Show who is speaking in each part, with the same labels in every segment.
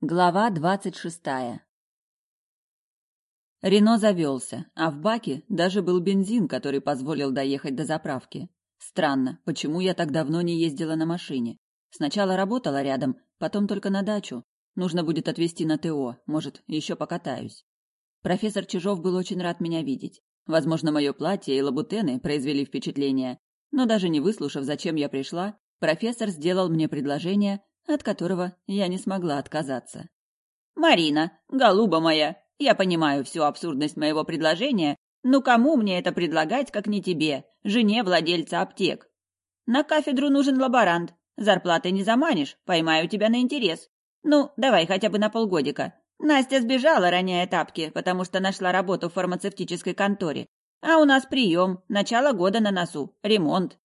Speaker 1: Глава двадцать шестая Рено завелся, а в баке даже был бензин, который позволил доехать до заправки. Странно, почему я так давно не ездила на машине? Сначала работала рядом, потом только на дачу. Нужно будет отвезти на ТО, может, еще покатаюсь. Профессор Чижов был очень рад меня видеть. Возможно, мое платье и лабутены произвели впечатление, но даже не выслушав, зачем я пришла, профессор сделал мне предложение, от которого я не смогла отказаться. «Марина, голуба моя, я понимаю всю абсурдность моего предложения, но кому мне это предлагать, как не тебе, жене владельца аптек? На кафедру нужен лаборант, зарплатой не заманишь, поймаю тебя на интерес. Ну, давай хотя бы на полгодика. Настя сбежала, роняя тапки, потому что нашла работу в фармацевтической конторе. А у нас прием, начало года на носу, ремонт.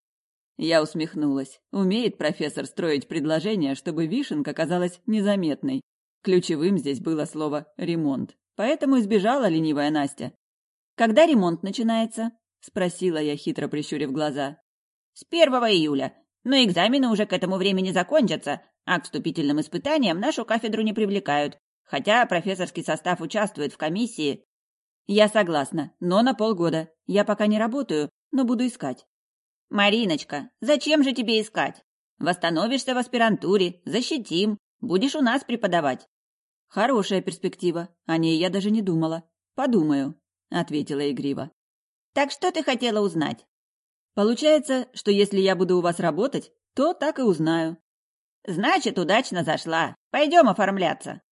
Speaker 1: Я усмехнулась. Умеет профессор строить предложения, чтобы вишенка казалась незаметной. Ключевым здесь было слово «ремонт». Поэтому избежала ленивая Настя. «Когда ремонт начинается?» – спросила я, хитро прищурив глаза. «С первого июля. Но экзамены уже к этому времени закончатся, а к вступительным испытаниям нашу кафедру не привлекают. Хотя профессорский состав участвует в комиссии. Я согласна, но на полгода. Я пока не работаю, но буду искать. «Мариночка, зачем же тебе искать? Восстановишься в аспирантуре, защитим, будешь у нас преподавать». «Хорошая перспектива, о ней я даже не думала. Подумаю», — ответила игриво. «Так что ты хотела узнать?» «Получается, что если я буду у вас работать, то так и узнаю». «Значит, удачно зашла. Пойдем оформляться».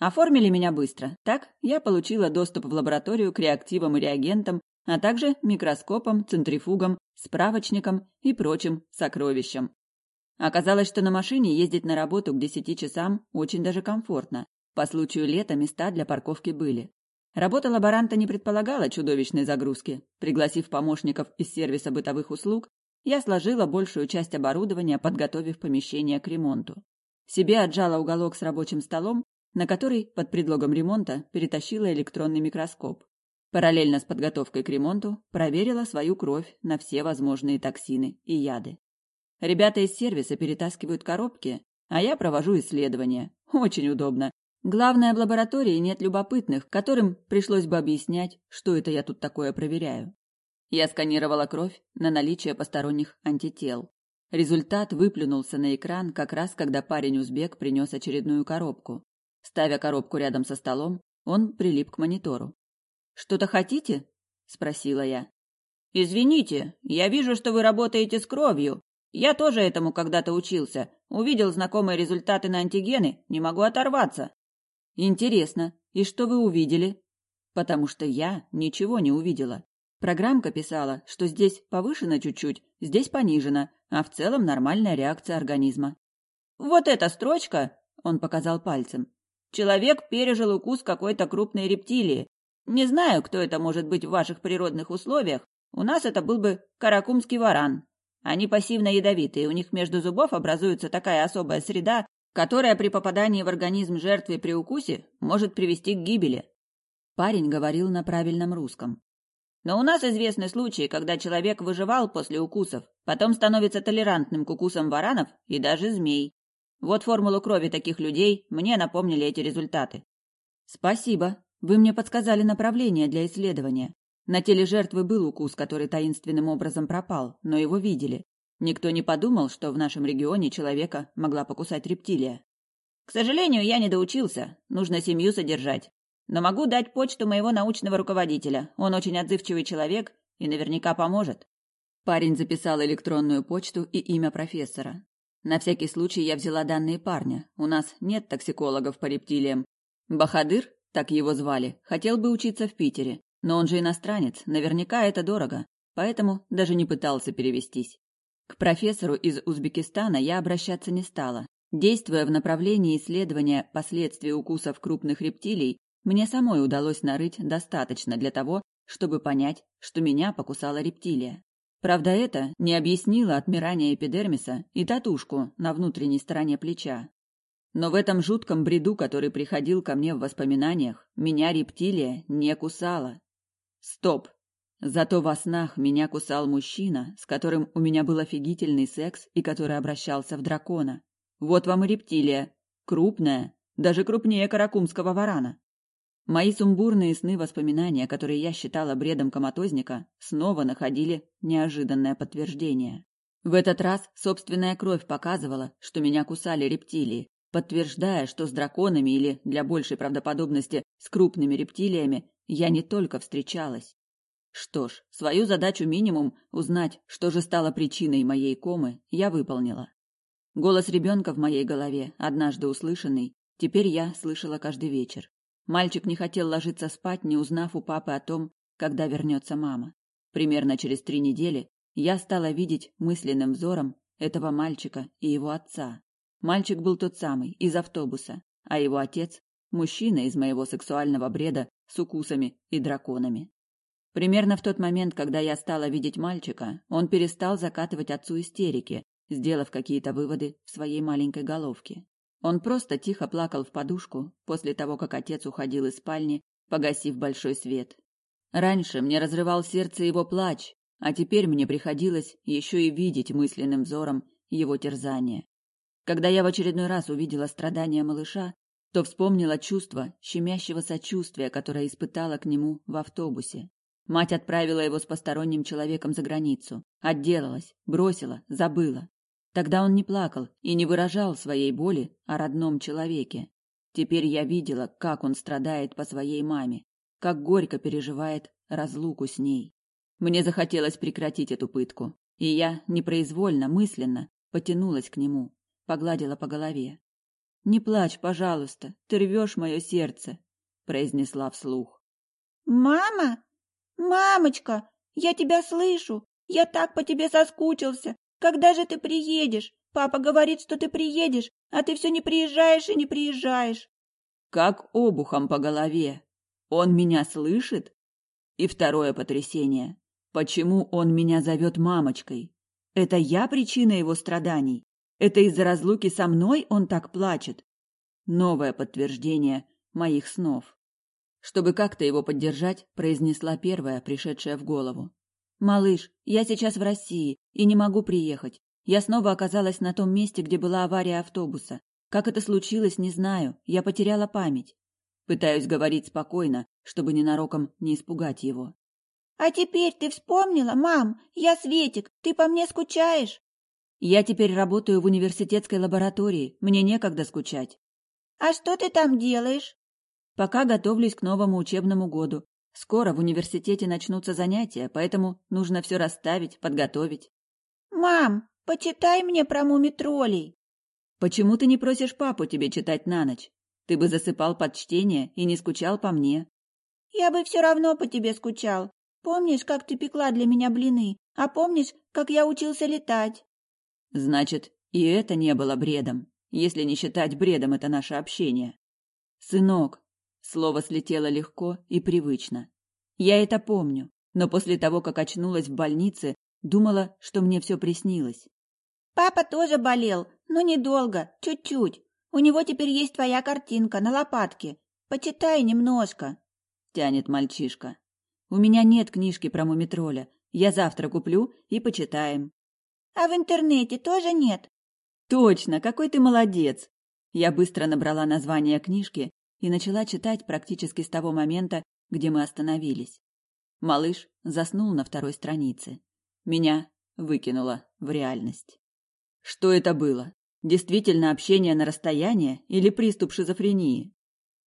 Speaker 1: Оформили меня быстро. Так я получила доступ в лабораторию к реактивам и реагентам, а также микроскопом, центрифугом, справочником и прочим сокровищам. Оказалось, что на машине ездить на работу к десяти часам очень даже комфортно. По случаю лета места для парковки были. Работа лаборанта не предполагала чудовищной загрузки. Пригласив помощников из сервиса бытовых услуг, я сложила большую часть оборудования, подготовив помещение к ремонту. Себе отжала уголок с рабочим столом, на который под предлогом ремонта перетащила электронный микроскоп. Параллельно с подготовкой к ремонту проверила свою кровь на все возможные токсины и яды. Ребята из сервиса перетаскивают коробки, а я провожу исследования. Очень удобно. Главное, в лаборатории нет любопытных, которым пришлось бы объяснять, что это я тут такое проверяю. Я сканировала кровь на наличие посторонних антител. Результат выплюнулся на экран как раз, когда парень-узбек принес очередную коробку. Ставя коробку рядом со столом, он прилип к монитору. «Что-то хотите?» – спросила я. «Извините, я вижу, что вы работаете с кровью. Я тоже этому когда-то учился. Увидел знакомые результаты на антигены, не могу оторваться». «Интересно, и что вы увидели?» «Потому что я ничего не увидела. Программка писала, что здесь повышено чуть-чуть, здесь понижено, а в целом нормальная реакция организма». «Вот эта строчка!» – он показал пальцем. «Человек пережил укус какой-то крупной рептилии, не знаю, кто это может быть в ваших природных условиях. У нас это был бы каракумский варан. Они пассивно ядовитые, у них между зубов образуется такая особая среда, которая при попадании в организм жертвы при укусе может привести к гибели. Парень говорил на правильном русском. Но у нас известны случаи, когда человек выживал после укусов, потом становится толерантным к укусам варанов и даже змей. Вот формулу крови таких людей мне напомнили эти результаты. Спасибо, вы мне подсказали направление для исследования. На теле жертвы был укус, который таинственным образом пропал, но его видели. Никто не подумал, что в нашем регионе человека могла покусать рептилия. К сожалению, я не доучился. Нужно семью содержать. Но могу дать почту моего научного руководителя. Он очень отзывчивый человек и наверняка поможет. Парень записал электронную почту и имя профессора. На всякий случай я взяла данные парня. У нас нет токсикологов по рептилиям. Бахадыр так его звали, хотел бы учиться в Питере, но он же иностранец, наверняка это дорого, поэтому даже не пытался перевестись. К профессору из Узбекистана я обращаться не стала. Действуя в направлении исследования последствий укусов крупных рептилий, мне самой удалось нарыть достаточно для того, чтобы понять, что меня покусала рептилия. Правда, это не объяснило отмирание эпидермиса и татушку на внутренней стороне плеча. Но в этом жутком бреду, который приходил ко мне в воспоминаниях, меня рептилия не кусала. Стоп! Зато во снах меня кусал мужчина, с которым у меня был офигительный секс и который обращался в дракона. Вот вам и рептилия. Крупная, даже крупнее каракумского варана. Мои сумбурные сны-воспоминания, которые я считала бредом коматозника, снова находили неожиданное подтверждение. В этот раз собственная кровь показывала, что меня кусали рептилии, подтверждая, что с драконами или, для большей правдоподобности, с крупными рептилиями я не только встречалась. Что ж, свою задачу минимум узнать, что же стало причиной моей комы, я выполнила. Голос ребенка в моей голове, однажды услышанный, теперь я слышала каждый вечер. Мальчик не хотел ложиться спать, не узнав у папы о том, когда вернется мама. Примерно через три недели я стала видеть мысленным взором этого мальчика и его отца. Мальчик был тот самый, из автобуса, а его отец – мужчина из моего сексуального бреда с укусами и драконами. Примерно в тот момент, когда я стала видеть мальчика, он перестал закатывать отцу истерики, сделав какие-то выводы в своей маленькой головке. Он просто тихо плакал в подушку после того, как отец уходил из спальни, погасив большой свет. Раньше мне разрывал сердце его плач, а теперь мне приходилось еще и видеть мысленным взором его терзание. Когда я в очередной раз увидела страдания малыша, то вспомнила чувство щемящего сочувствия, которое испытала к нему в автобусе. Мать отправила его с посторонним человеком за границу, отделалась, бросила, забыла. Тогда он не плакал и не выражал своей боли о родном человеке. Теперь я видела, как он страдает по своей маме, как горько переживает разлуку с ней. Мне захотелось прекратить эту пытку, и я непроизвольно, мысленно потянулась к нему, погладила по голове. «Не плачь, пожалуйста, ты рвешь мое сердце», — произнесла вслух.
Speaker 2: «Мама? Мамочка, я тебя слышу, я так по тебе соскучился. Когда же ты приедешь? Папа говорит, что ты приедешь, а ты все не приезжаешь и не приезжаешь».
Speaker 1: Как обухом по голове. Он меня слышит? И второе потрясение. Почему он меня зовет мамочкой? Это я причина его страданий? Это из-за разлуки со мной он так плачет? Новое подтверждение моих снов. Чтобы как-то его поддержать, произнесла первая, пришедшая в голову. «Малыш, я сейчас в России и не могу приехать. Я снова оказалась на том месте, где была авария автобуса. Как это случилось, не знаю. Я потеряла память. Пытаюсь говорить спокойно, чтобы ненароком не испугать его.
Speaker 2: А теперь ты вспомнила, мам? Я Светик, ты по мне скучаешь?
Speaker 1: Я теперь работаю в университетской лаборатории, мне некогда скучать.
Speaker 2: А что ты там делаешь?
Speaker 1: Пока готовлюсь к новому учебному году. Скоро в университете начнутся занятия, поэтому нужно все расставить, подготовить.
Speaker 2: Мам, почитай мне про мумитролей.
Speaker 1: Почему ты не просишь папу тебе читать на ночь? Ты бы засыпал под чтение и не скучал по мне.
Speaker 2: Я бы все равно по тебе скучал. Помнишь, как ты пекла для меня блины? А помнишь, как я учился летать?
Speaker 1: Значит, и это не было бредом, если не считать бредом это наше общение. Сынок, слово слетело легко и привычно. Я это помню, но после того, как очнулась в больнице, думала, что мне все приснилось.
Speaker 2: Папа тоже болел, но недолго, чуть-чуть. У него теперь есть твоя картинка на лопатке. Почитай немножко.
Speaker 1: Тянет мальчишка. У меня нет книжки про мумитроля. Я завтра куплю и почитаем.
Speaker 2: А в интернете тоже нет?
Speaker 1: Точно, какой ты молодец. Я быстро набрала название книжки и начала читать практически с того момента, где мы остановились. Малыш заснул на второй странице. Меня выкинуло в реальность. Что это было? Действительно общение на расстоянии или приступ шизофрении?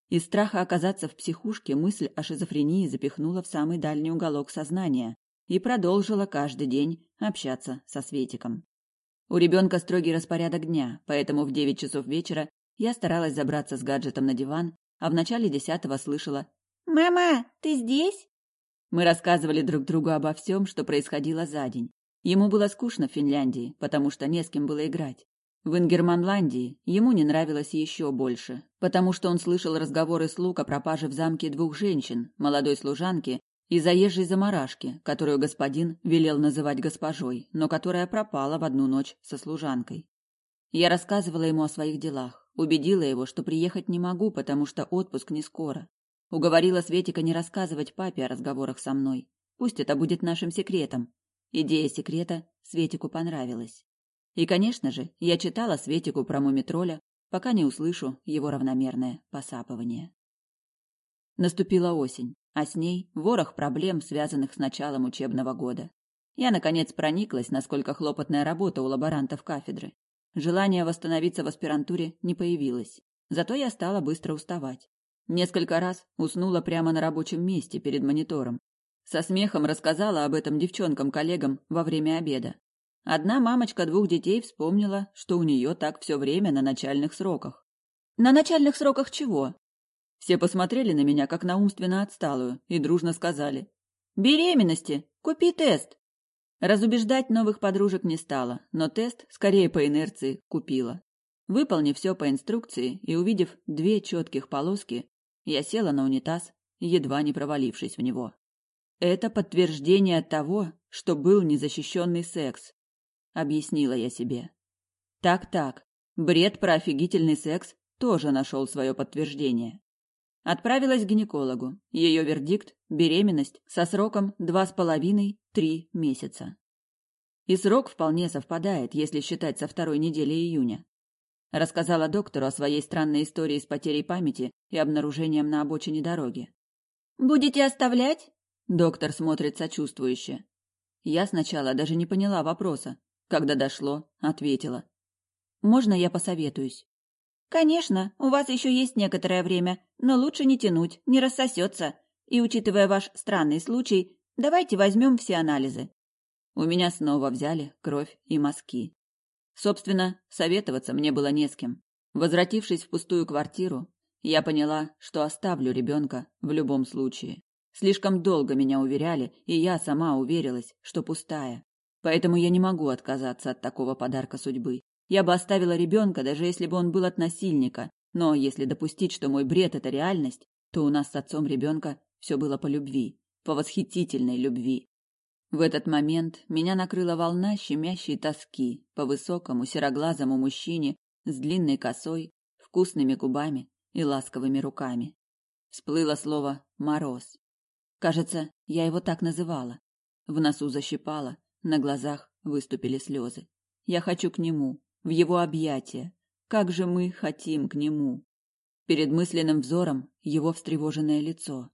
Speaker 1: Из страха оказаться в психушке мысль о шизофрении запихнула в самый дальний уголок сознания и продолжила каждый день общаться со Светиком. У ребенка строгий распорядок дня, поэтому в девять часов вечера я старалась забраться с гаджетом на диван, а в начале десятого слышала
Speaker 2: «Мама, ты здесь?»
Speaker 1: Мы рассказывали друг другу обо всем, что происходило за день. Ему было скучно в Финляндии, потому что не с кем было играть. В Ингерманландии ему не нравилось еще больше, потому что он слышал разговоры слуг о пропаже в замке двух женщин, молодой служанки и заезжей заморашки, которую господин велел называть госпожой, но которая пропала в одну ночь со служанкой. Я рассказывала ему о своих делах, убедила его, что приехать не могу, потому что отпуск не скоро. Уговорила Светика не рассказывать папе о разговорах со мной. Пусть это будет нашим секретом. Идея секрета Светику понравилась. И, конечно же, я читала Светику про мумитроля, пока не услышу его равномерное посапывание. Наступила осень, а с ней ворох проблем, связанных с началом учебного года. Я, наконец, прониклась, насколько хлопотная работа у лаборантов кафедры. Желание восстановиться в аспирантуре не появилось. Зато я стала быстро уставать. Несколько раз уснула прямо на рабочем месте перед монитором. Со смехом рассказала об этом девчонкам-коллегам во время обеда. Одна мамочка двух детей вспомнила, что у нее так все время на начальных сроках. На начальных сроках чего? Все посмотрели на меня, как на умственно отсталую, и дружно сказали. «Беременности! Купи тест!» Разубеждать новых подружек не стала, но тест, скорее по инерции, купила. Выполнив все по инструкции и увидев две четких полоски, я села на унитаз, едва не провалившись в него. Это подтверждение того, что был незащищенный секс, объяснила я себе. Так-так, бред про офигительный секс тоже нашел свое подтверждение. Отправилась к гинекологу. Ее вердикт – беременность со сроком два с половиной-три месяца. И срок вполне совпадает, если считать со второй недели июня. Рассказала доктору о своей странной истории с потерей памяти и обнаружением на обочине дороги.
Speaker 2: «Будете оставлять?»
Speaker 1: Доктор смотрит сочувствующе. Я сначала даже не поняла вопроса. Когда дошло, ответила. «Можно я посоветуюсь?»
Speaker 2: Конечно, у вас еще есть некоторое время, но лучше не тянуть, не рассосется. И учитывая ваш странный случай, давайте возьмем все анализы.
Speaker 1: У меня снова взяли кровь и мазки. Собственно, советоваться мне было не с кем. Возвратившись в пустую квартиру, я поняла, что оставлю ребенка в любом случае. Слишком долго меня уверяли, и я сама уверилась, что пустая. Поэтому я не могу отказаться от такого подарка судьбы. Я бы оставила ребенка, даже если бы он был от насильника. Но если допустить, что мой бред – это реальность, то у нас с отцом ребенка все было по любви, по восхитительной любви. В этот момент меня накрыла волна щемящей тоски по высокому сероглазому мужчине с длинной косой, вкусными губами и ласковыми руками. Всплыло слово «мороз». Кажется, я его так называла. В носу защипало, на глазах выступили слезы. Я хочу к нему, в его объятия. Как же мы хотим к нему. Перед мысленным взором его встревоженное лицо.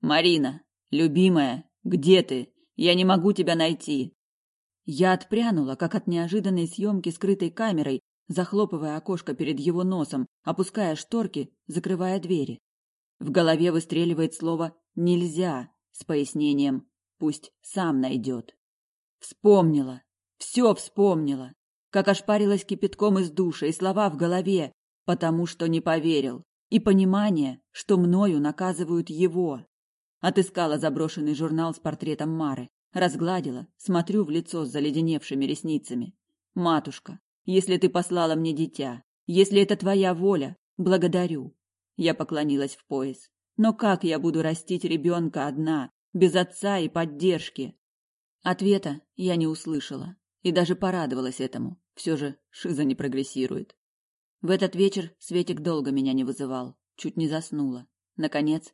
Speaker 1: Марина, любимая, где ты? Я не могу тебя найти. Я отпрянула, как от неожиданной съемки скрытой камерой, захлопывая окошко перед его носом, опуская шторки, закрывая двери. В голове выстреливает слово «нельзя» с пояснением «пусть сам найдет». Вспомнила, все вспомнила как ошпарилась кипятком из душа и слова в голове, потому что не поверил, и понимание, что мною наказывают его. Отыскала заброшенный журнал с портретом Мары, разгладила, смотрю в лицо с заледеневшими ресницами. Матушка, если ты послала мне дитя, если это твоя воля, благодарю. Я поклонилась в пояс. Но как я буду растить ребенка одна, без отца и поддержки? Ответа я не услышала. И даже порадовалась этому. Все же шиза не прогрессирует. В этот вечер Светик долго меня не вызывал. Чуть не заснула. Наконец.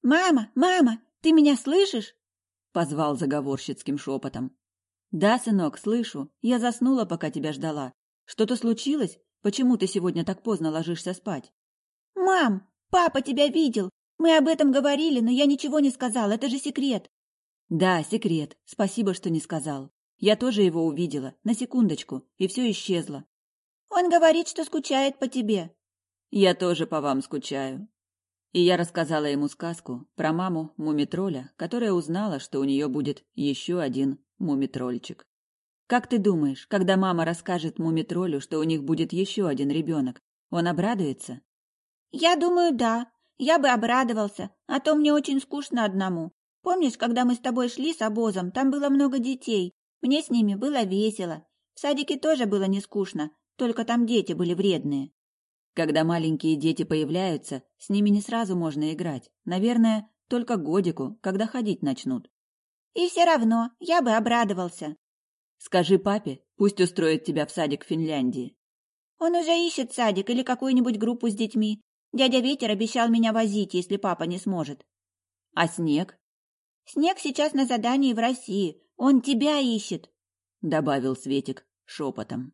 Speaker 2: «Мама! Мама! Ты меня слышишь?»
Speaker 1: Позвал заговорщицким шепотом. «Да, сынок, слышу. Я заснула, пока тебя ждала. Что-то случилось? Почему ты сегодня так поздно ложишься спать?»
Speaker 2: «Мам, папа тебя видел. Мы об этом говорили, но я ничего не сказал. Это же секрет».
Speaker 1: «Да, секрет. Спасибо, что не сказал. Я тоже его увидела, на секундочку, и все исчезло.
Speaker 2: Он говорит, что скучает по тебе.
Speaker 1: Я тоже по вам скучаю. И я рассказала ему сказку про маму мумитроля, которая узнала, что у нее будет еще один мумитрольчик. Как ты думаешь, когда мама расскажет мумитролю, что у них будет еще один ребенок, он обрадуется?
Speaker 2: Я думаю, да. Я бы обрадовался, а то мне очень скучно одному. Помнишь, когда мы с тобой шли с обозом, там было много детей, мне с ними было весело. В садике тоже было не скучно, только там дети были вредные.
Speaker 1: Когда маленькие дети появляются, с ними не сразу можно играть. Наверное, только годику, когда ходить начнут.
Speaker 2: И все равно, я бы обрадовался.
Speaker 1: Скажи папе, пусть устроит тебя в садик в Финляндии.
Speaker 2: Он уже ищет садик или какую-нибудь группу с детьми. Дядя Ветер обещал меня возить, если папа не сможет.
Speaker 1: А снег?
Speaker 2: Снег сейчас на задании в России. Он тебя ищет,
Speaker 1: добавил Светик шепотом.